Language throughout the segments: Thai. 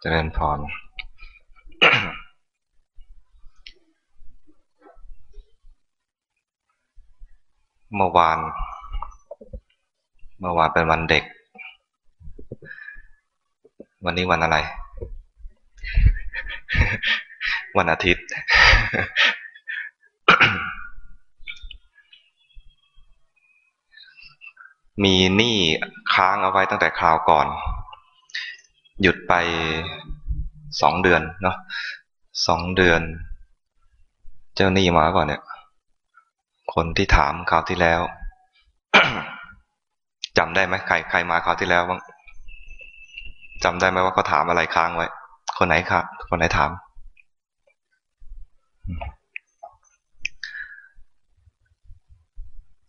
เจริญพร เมื่อวาน เมื่อวานเป็นวันเด็ก วันนี้วันอะไร วันอาทิตย์ มีหนี้ค้างเอาไว้ตั้งแต่คราวก่อน หยุดไปสองเดือนเนาะสองเดือน เจ้าหนี้มาก่อนเนี่ย คนที่ถามคราวที่แล้วจำได้ไหมใครใครมาคราวที่แล้วบ้างจำได้ไหมว่าเขาถามอะไรค้างไว้ คนไหนครับคนไหนถาม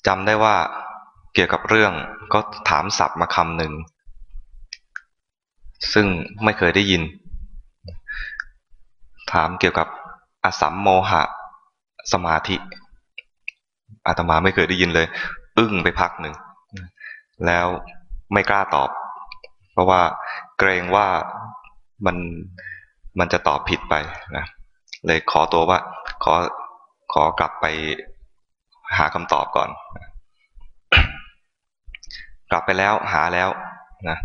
จำได้ว่าเกี่ยวกับเรื่องก็ถามศัพท์มาคำหนึ่ง ซึ่งไม่เคยได้ยิน ถามเกี่ยวกับอสัมโมหะสมาธิ อาตมาไม่เคยได้ยินเลย อึ้งไปพักหนึ่ง แล้วไม่กล้าตอบ เพราะว่าเกรงว่ามันมันจะตอบผิดไปนะเลยขอตัวว่าขอขอกลับไปหาคำตอบก่อน กลับไปแล้วหาแล้วนะ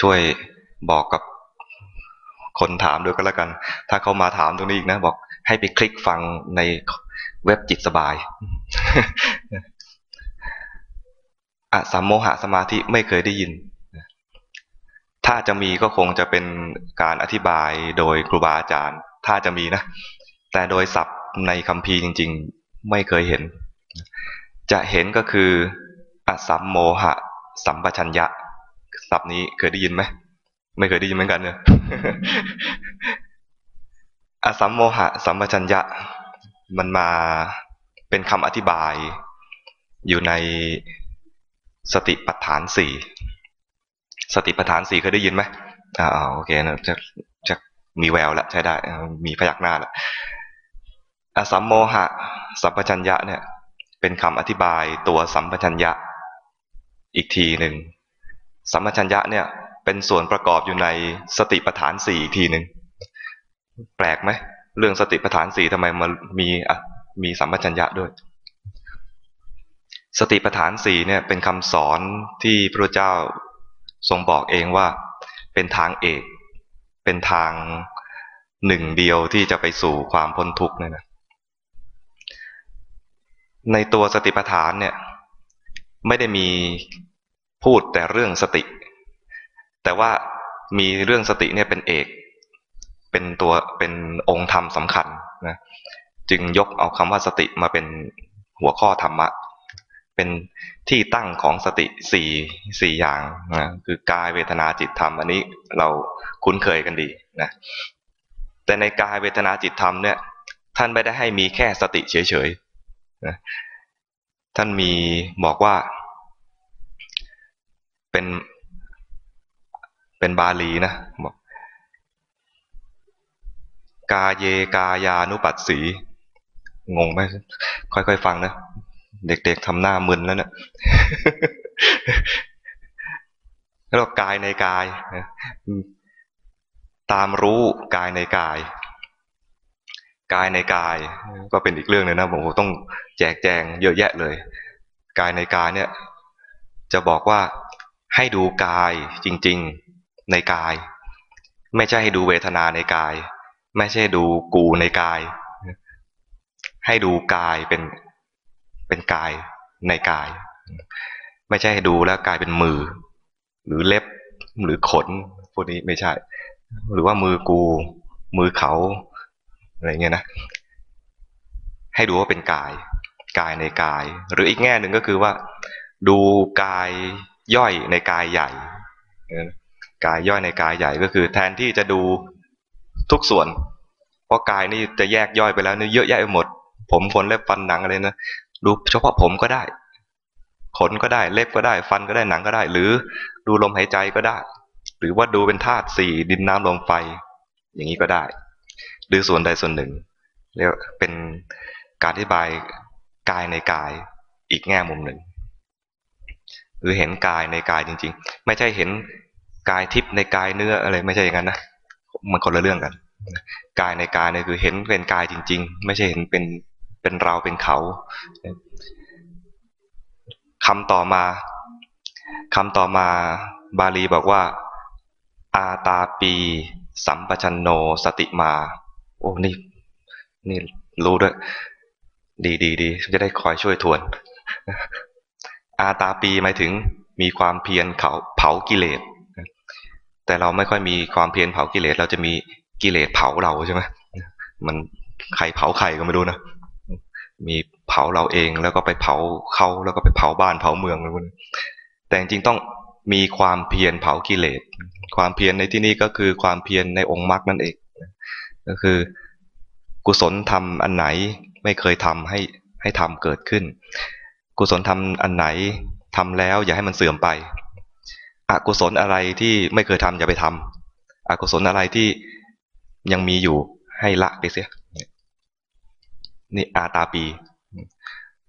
ช่วยบอกกับคนถามด้วยก็แล้วกัน ถ้าเขามาถามตรงนี้อีกนะ บอกให้ไปคลิกฟังในเว็บจิตสบายอะสัมโมหะสมาธิไม่เคยได้ยิน ถ้าจะมีก็คงจะเป็นการอธิบายโดยครูบาอาจารย์ ถ้าจะมีนะ แต่โดยศัพท์ในคำพีจริง ๆ ไม่เคยเห็น จะเห็นก็คืออสัมโมหะสัมปชัญญะ ศัพท์นี้เคยได้ยินไหมไม่เคยได้ยินเหมือนกันเนอะอสัมโมหะสัมปชัญญะ มันมาเป็นคำอธิบาย อยู่ในสติปัฏฐานสี่สติปัฏฐานสี่เคยได้ยินไหมอ่าโอเคนะจะจะมีแววแล้วใช้ได้ มีพยักหน้าแล้วอสัมโมหะ สัมปชัญญะเนี่ย เป็นคำอธิบายตัวสัมปชัญญะ อีกทีหนึ่ง สัมปชัญญะเนี่ยเป็นส่วนประกอบอยู่ในสติปัฏฐานสี่อีกทีหนึ่งแปลกไหมเรื่องสติปัฏฐานสี่ทำไมมันมีอะมีสัมปชัญญะด้วย สติปัฏฐานสี่เนี่ยเป็นคำสอนที่พระเจ้าทรงบอกเองว่าเป็นทางเอก เป็นทางหนึ่งเดียวที่จะไปสู่ความพ้นทุกข์เนี่ยนะในตัวสติปัฏฐานเนี่ยไม่ได้มี พูดแต่เรื่องสติ แต่ว่ามีเรื่องสติเนี่ยเป็นเอก เป็นตัวเป็นองค์ธรรมสำคัญนะจึงยกเอาคำว่าสติมาเป็นหัวข้อธรรมะ เป็นที่ตั้งของสติสี่สี่อย่างนะคือกายเวทนาจิตธรรม อันนี้เราคุ้นเคยกันดีนะแต่ในกายเวทนาจิตธรรมเนี่ยท่านไม่ได้ให้มีแค่สติเฉยๆนะท่านมีบอกว่า เป็นเป็นบาลีนะบอกกาเยกายานุปัสสี งงไหมค่อยๆฟังนะ เด็กๆทำหน้ามึนแล้วเนะี่ยแล้วกายในกาย ตามรู้กายในกาย กายในกาย ก็เป็นอีกเรื่องนึงนะผมต้องแจกแจงเยอะแยะเลย กายในกายเนี่ย จะบอกว่า ให้ดูกายจริงๆในกาย ไม่ใช่ให้ดูเวทนาในกาย ไม่ใช่ดูกูในกาย ให้ดูกายเป็นเป็นกายในกาย ไม่ใช่ให้ดูแล้วกายเป็นมือ หรือเล็บหรือขนพวกนี้ไม่ใช่ หรือว่ามือกู มือเขาอะไรเงี้ยนะให้ดูว่าเป็นกาย กายในกาย หรืออีกแง่หนึ่งก็คือว่า ดูกาย ย่อยในกายใหญ่กายย่อยในกายใหญ่ก็คือ แทนที่จะดูทุกส่วน เพราะกายนี่จะแยกย่อยไปแล้วนี่เยอะแยะไปหมด ผมขนเล็บฟันหนังอะไรนะดูเฉพาะผมก็ได้ ขนก็ได้เล็บก็ได้ ฟันก็ได้หนังก็ได้ หรือดูลมหายใจก็ได้ หรือว่าดูเป็นธาตุสี่ดินน้ำลมไฟ อย่างนี้ก็ได้หรือส่วนใดส่วนหนึ่งเรียกเป็นการอธิบายกายในกายอีกแง่มุมหนึ่ง หรือเห็นกายในกายจริง ๆ ไม่ใช่เห็นกายทิพย์ในกายเนื้ออะไรไม่ใช่อย่างนั้นนะมันคนละเรื่องกัน กายในกายเนี่ยคือเห็นเป็นกายจริง ๆ ไม่ใช่เห็นเป็นเป็นเราเป็นเขาคำต่อมาคำต่อมาบาลีบอกว่า อาตาปี สัมปชันโนสติมา โอ้นี่นี่รู้ด้วย ดีดีดีจะได้คอยช่วยทวน อาตาปีหมายถึงมีความเพียรเขาเผากิเลสแต่เราไม่ค่อยมีความเพียรเผากิเลสเราจะมีกิเลสเผาเราใช่ไหมมันใครเผาใครก็ไม่รู้นะมีเผาเราเองแล้วก็ไปเผาเขาแล้วก็ไปเผาบ้านเผาเมืองอะไรพวกนี้แต่จริงต้องมีความเพียรเผากิเลส ความเพียรในที่นี้ก็คือความเพียรในองค์มรรคนั่นเอง ก็คือกุศลทำอันไหนไม่เคยทำให้ให้ทำเกิดขึ้น กุศลทำอันไหนทำแล้วอย่าให้มันเสื่อมไป อกุศลอะไรที่ไม่เคยทำอย่าไปทำอกุศลอะไรที่ยังมีอยู่ให้ละไปเสียนี่อาตาปี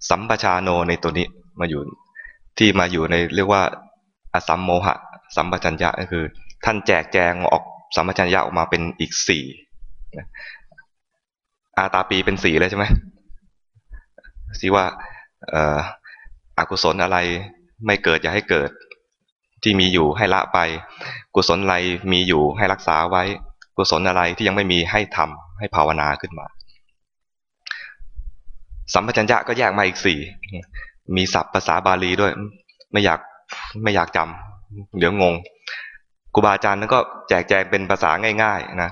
สัมปชาโนในตัวนี้มาอยู่ที่มาอยู่ในเรียกว่าอสัมโมหะ สัมปชัญญะก็คือ ท่านแจกแจงออกสัมปชัญญะออกมาเป็นอีกสี่อาตาปีเป็นสี่เลยใช่ไหมสิว่า อกุศลอะไรไม่เกิดอย่าให้เกิด ที่มีอยู่ให้ละไป กุศลอะไรมีอยู่ให้รักษาไว้ กุศลอะไรที่ยังไม่มีให้ทำให้ภาวนาขึ้นมา สัมปชัญญะก็แยกมาอีกสี่มีศัพท์ภาษาบาลีด้วย ไม่อยากไม่อยากจำเดี๋ยวงงครูบาอาจารย์นั้นก็แจกแจงเป็นภาษาง่าย ๆ นะ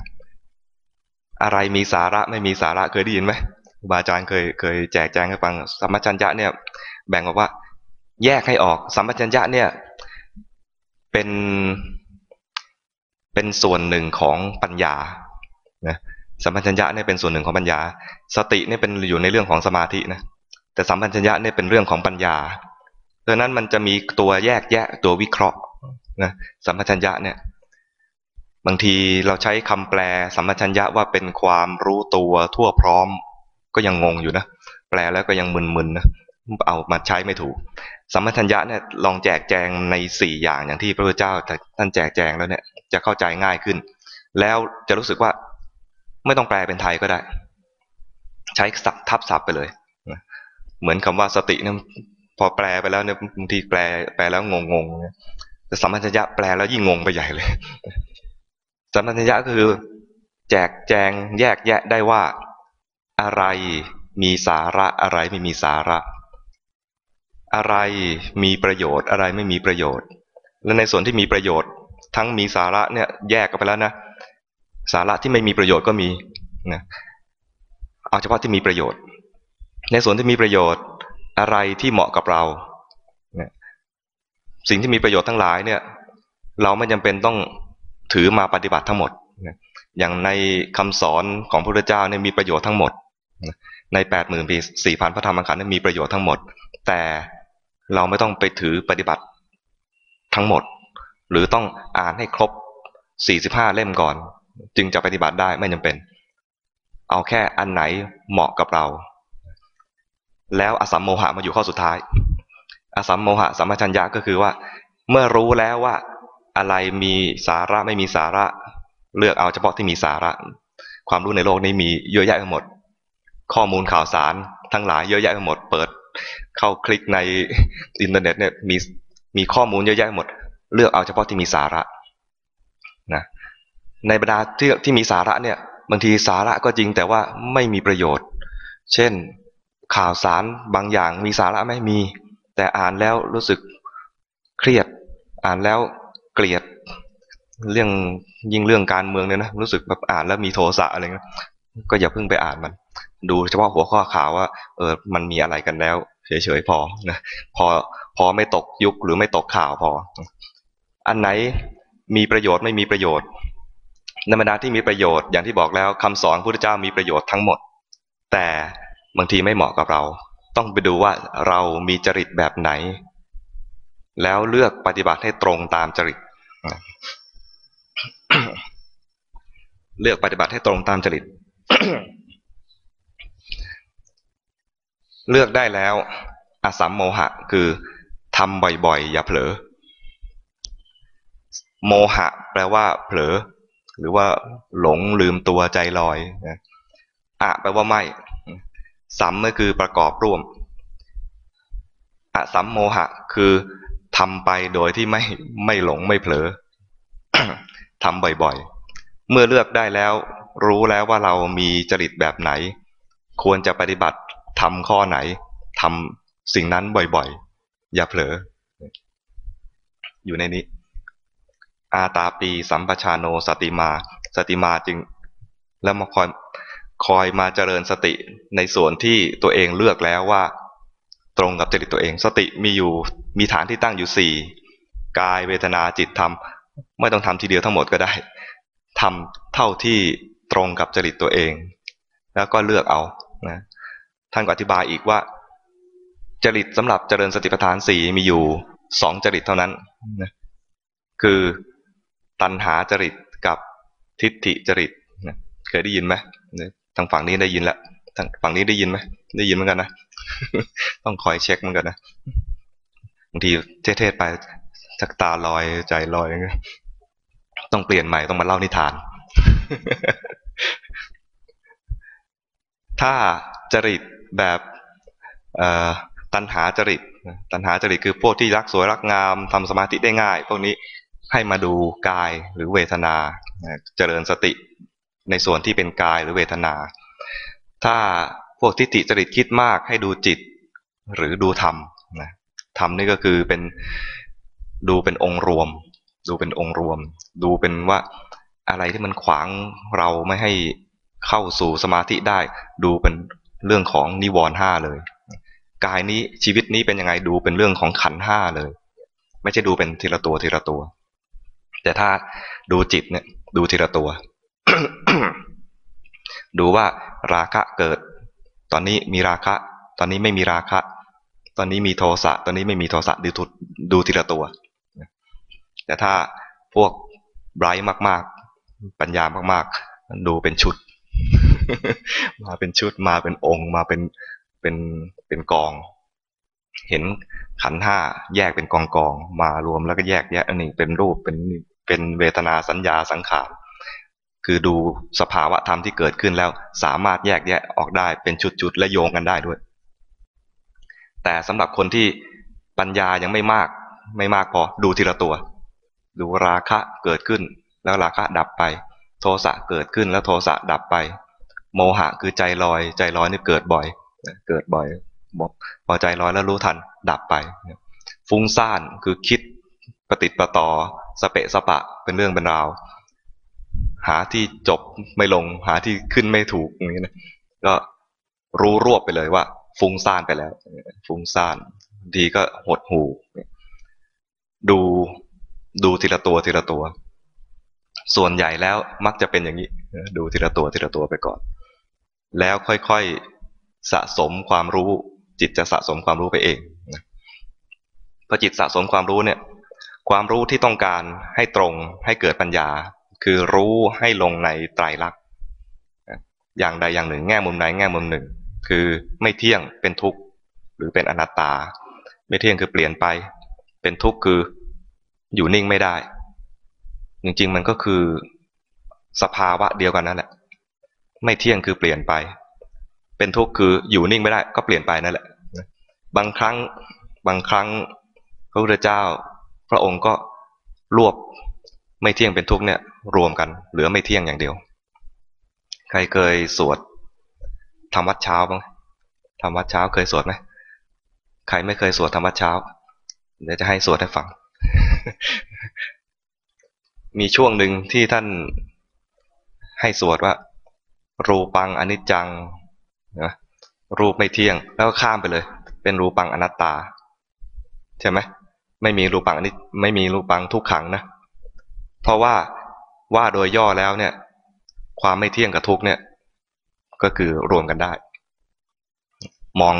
อะไรมีสาระไม่มีสาระเคยได้ยินไหม บาอาจารย์เคยเคยแจกแจงให้ฟังสัมปชัญญะเนี่ย แบ่งออกว่า แยกให้ออกสัมปชัญญะเนี่ย เป็นเป็นส่วนหนึ่งของปัญญานะสัมปชัญญะเนี่ยเป็นส่วนหนึ่งของปัญญา สติเนี่ยเป็นอยู่ในเรื่องของสมาธินะแต่สัมปัญญะเนี่ยเป็นเรื่องของปัญญาดังนั้นมันจะมีตัวแยกแยะตัววิเคราะห์นะสัมปชัญญะเนี่ยบางทีเราใช้คำแปลสัมปชัญญะว่าเป็นความรู้ตัวทั่วพร้อม ก็ยังงงอยู่นะ แปลแล้วก็ยังมึนๆนะเอามาใช้ไม่ถูก สัมปชัญญะเนี่ยลองแจกแจงในสี่อย่างอย่างที่พระพุทธเจ้าท่านแจกแจงแล้วเนี่ยจะเข้าใจง่ายขึ้น แล้วจะรู้สึกว่าไม่ต้องแปลเป็นไทยก็ได้ ใช้ศัพท์ทับศัพท์ไปเลยเหมือนคำว่าสติเนี่ยพอแปลไปแล้วเนี่ยบางทีแปลแปลแล้วงงงแต่สัมมัญญะแปลแล้วยิ่งงงไปใหญ่เลย สัมมัญญะคือ แจกแจงแยกแยะได้ว่า อะไรมีสาระอะไรไม่มีสาระ อะไรมีประโยชน์อะไรไม่มีประโยชน์ และในส่วนที่มีประโยชน์ ทั้งมีสาระเนี่ยแยกกันไปแล้วนะ สาระที่ไม่มีประโยชน์ก็มีนะเอาเฉพาะที่มีประโยชน์ ในส่วนที่มีประโยชน์อะไรที่เหมาะกับเรา สิ่งที่มีประโยชน์ทั้งหลายเนี่ย เราไม่จำเป็นต้องถือมาปฏิบัติทั้งหมด อย่างในคำสอนของพระพุทธเจ้าเนี่ยมีประโยชน์ทั้งหมด ในแปดหมื่นปีสี่พันพระธรรมขันธ์มีประโยชน์ทั้งหมด แต่เราไม่ต้องไปถือปฏิบัติทั้งหมด หรือต้องอ่านให้ครบสี่สิบห้าเล่มก่อน จึงจะปฏิบัติได้ไม่จำเป็น เอาแค่อันไหนเหมาะกับเรา แล้วอสัมโมหะมาอยู่ข้อสุดท้าย อสัมโมหะสัมปชัญญะก็คือว่า เมื่อรู้แล้วว่าอะไรมีสาระไม่มีสาระ เลือกเอาเฉพาะที่มีสาระ ความรู้ในโลกนี้มีเยอะแยะไปหมด ข้อมูลข่าวสารทั้งหลายเยอะแยะไปหมด เปิดเข้าคลิกในอินเทอร์เน็ตเนี่ยมีมีข้อมูลเยอะแยะหมด เลือกเอาเฉพาะที่มีสาระนะในบรรดาที่ที่มีสาระเนี่ยบางทีสาระก็จริงแต่ว่าไม่มีประโยชน์ เช่นข่าวสารบางอย่างมีสาระไม่มี แต่อ่านแล้วรู้สึกเครียด อ่านแล้วเกลียดเรื่องยิ่งเรื่องการเมืองเนี่ยนะรู้สึกแบบอ่านแล้วมีโทสะอะไรเงี้ย ก็อย่าเพิ่งไปอ่านมัน ดูเฉพาะหัวข้อข่าวว่า เออมันมีอะไรกันแล้วเฉยๆพอนะพอพอไม่ตกยุคหรือไม่ตกข่าวพอ อันไหนมีประโยชน์ไม่มีประโยชน์ในบรรดาที่มีประโยชน์อย่างที่บอกแล้วคำสอนพระพุทธเจ้ามีประโยชน์ทั้งหมด แต่บางทีไม่เหมาะกับเรา ต้องไปดูว่าเรามีจริตแบบไหน แล้วเลือกปฏิบัติให้ตรงตามจริตเลือกปฏิบัติให้ตรงตามจริต เลือกได้แล้วอสัมโมหะคือทำบ่อยๆ อย่าเผลอ โมหะ แปลว่าเผลอ หรือว่าหลงลืมตัวใจลอยนะอะแปลว่าไม่สัมก็คือประกอบร่วมอะสัมโมหะ คือทำไปโดยที่ไม่ไม่หลงไม่เผลอทำบ่อยๆ เมื่อเลือกได้แล้ว รู้แล้วว่าเรามีจริตแบบไหน ควรจะปฏิบัติทำข้อไหนทำสิ่งนั้นบ่อยๆ อย่าเผลอ อยู่ในนี้ อาตาปีสัมปชาโนสติมา สติมาจึง แล้วมาคอยคอยมาเจริญสติในส่วนที่ตัวเองเลือกแล้วว่า ตรงกับจริตตัวเอง สติมีอยู่มีฐานที่ตั้งอยู่สี่กายเวทนาจิตธรรม ไม่ต้องทำทีเดียวทั้งหมดก็ได้ทำเท่าที่ ตรงกับจริตตัวเอง แล้วก็เลือกเอานะท่านก็อธิบายอีกว่า จริตสำหรับเจริญสติปัฏฐานสี่มีอยู่สองจริตเท่านั้นนะคือตัณหาจริตกับทิฏฐิจริตนะเคยได้ยินไหมทางฝั่งนี้ได้ยินแล้วทางฝั่งนี้ได้ยินไหมได้ยินเหมือนกันนะต้องคอยเช็คเหมือนกันนะบางทีเทศไปชักตาลอยใจลอยต้องเปลี่ยนใหม่ต้องมาเล่านิทาน ถ้าจริตแบบตัณหาจริต ตัณหาจริตคือพวกที่รักสวยรักงามทำสมาธิได้ง่าย พวกนี้ให้มาดูกายหรือเวทนา เจริญสติในส่วนที่เป็นกายหรือเวทนา ถ้าพวกทิฏฐิจริตคิดมากให้ดูจิตหรือดูธรรมนะธรรมนี่ก็คือเป็นดูเป็นองค์รวม ดูเป็นองค์รวม ดูเป็นว่า อะไรที่มันขวางเราไม่ให้เข้าสู่สมาธิได้ ดูเป็นเรื่องของนิวรณ์ห้าเลย กายนี้ชีวิตนี้เป็นยังไงดูเป็นเรื่องของขันห้าเลย ไม่ใช่ดูเป็นทีละตัวทีละตัว แต่ถ้าดูจิตเนี่ยดูทีละตัว ดูว่าราคะเกิด ตอนนี้มีราคะ ตอนนี้ไม่มีราคะ ตอนนี้มีโทสะตอนนี้ไม่มีโทสะดูทุดูทีละตัว แต่ถ้าพวกไบรท์มาก ปัญญามากๆ ดูเป็นชุด มาเป็นชุดมาเป็นองค์มาเป็นเป็นเป็นกอง เห็นขันห้าแยกเป็นกองกองมารวมแล้วก็แยกแยะอันนี้เป็นรูปเป็นเป็นเวทนาสัญญาสังขารคือดูสภาวะธรรมที่เกิดขึ้นแล้วสามารถแยกแยะออกได้เป็นชุดๆและโยงกันได้ด้วย แต่สำหรับคนที่ปัญญายังไม่มาก ไม่มากพอดูทีละตัว ดูราคะเกิดขึ้น แล้วราคะดับไป โทสะเกิดขึ้นแล้วโทสะดับไป โมหะคือใจลอย ใจลอยนี่เกิดบ่อย เกิดบ่อยบอกพอใจลอยแล้วรู้ทันดับไป ฟุ้งซ่านคือคิดปฏิติประต่อสเปะสปะเป็นเรื่องเป็นราว หาที่จบไม่ลง หาที่ขึ้นไม่ถูกอย่างนี้นะก็รู้รวบไปเลยว่า ฟุ้งซ่านไปแล้ว ฟุ้งซ่านทีก็หดหูดูดูทีละตัวทีละตัว ส่วนใหญ่แล้วมักจะเป็นอย่างนี้ ดูทีละตัวทีละตัวไปก่อน แล้วค่อยๆสะสมความรู้ จิตจะสะสมความรู้ไปเองพอจิตสะสมความรู้เนี่ย ความรู้ที่ต้องการให้ตรงให้เกิดปัญญา คือรู้ให้ลงในไตรลักษณ์อย่างใดอย่างหนึ่ง แง่มุมใดแง่มุมหนึ่ง คือไม่เที่ยงเป็นทุกข์หรือเป็นอนัตตา ไม่เที่ยงคือเปลี่ยนไป เป็นทุกข์คืออยู่นิ่งไม่ได้ จริงๆมันก็คือสภาวะเดียวกันนั่นแหละ ไม่เที่ยงคือเปลี่ยนไป เป็นทุกข์คืออยู่นิ่งไม่ได้ก็เปลี่ยนไปนั่นแหละ บางครั้งบางครั้งพระพุทธเจ้า พระองค์ก็รวบไม่เที่ยงเป็นทุกข์เนี่ยรวมกันเหลือไม่เที่ยงอย่างเดียว ใครเคยสวดทำวัดเช้าบ้างทำวัดเช้าเคยสวดไหมใครไม่เคยสวดทำวัดเช้าเดี๋ยวจะให้สวดให้ฟัง มีช่วงหนึ่งที่ท่านให้สวดว่า รูปังอนิจจังนะรูปไม่เที่ยง แล้วก็ข้ามไปเลย เป็นรูปังอนัตตา ใช่ไหมไม่มีรูปังอนิจไม่มีรูปังทุกขังนะ เพราะว่าว่าโดยย่อแล้วเนี่ย ความไม่เที่ยงกับทุกเนี่ย ก็คือรวมกันได้ มอง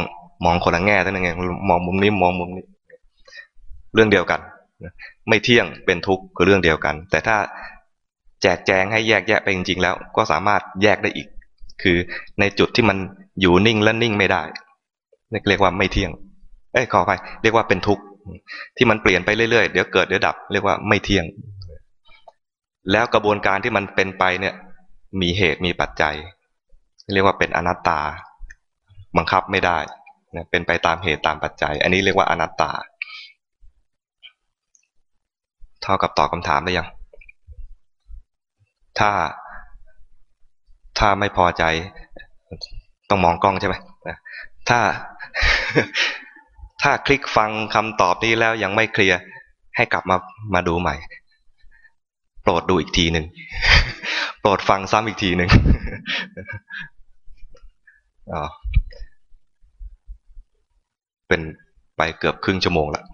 มองคนละแง่ทั้งนั้นไงมองมุมนี้มองมุมนี้ เรื่องเดียวกัน ไม่เที่ยงเป็นทุกข์คือเรื่องเดียวกัน แต่ถ้าแจกแจงให้แยกแยะไปจริงๆ แล้ว ก็สามารถแยกได้อีก คือในจุดที่มันอยู่นิ่งและนิ่งไม่ได้เรียกว่าไม่เที่ยง เอ้ยขอไปเรียกว่าเป็นทุกข์ที่มันเปลี่ยนไปเรื่อยๆ เดี๋ยวเกิดเดี๋ยวดับ เรียกว่าไม่เที่ยง แล้วกระบวนการที่มันเป็นไปเนี่ยมีเหตุมีปัจจัย เรียกว่าเป็นอนัตตา บังคับไม่ได้เป็นไปตามเหตุตามปัจจัย อันนี้เรียกว่าอนัตตา เท่ากับตอบคำถามได้ยัง ถ้า ถ้าไม่พอใจ ต้องมองกล้องใช่ไหมถ้า ถ้าคลิกฟังคำตอบนี้แล้วยังไม่เคลียร์ ให้กลับมา มาดูใหม่ โปรดดูอีกทีหนึ่ง โปรดฟังซ้ำอีกทีหนึ่งอ๋อเป็นไปเกือบครึ่งชั่วโมงแล้ว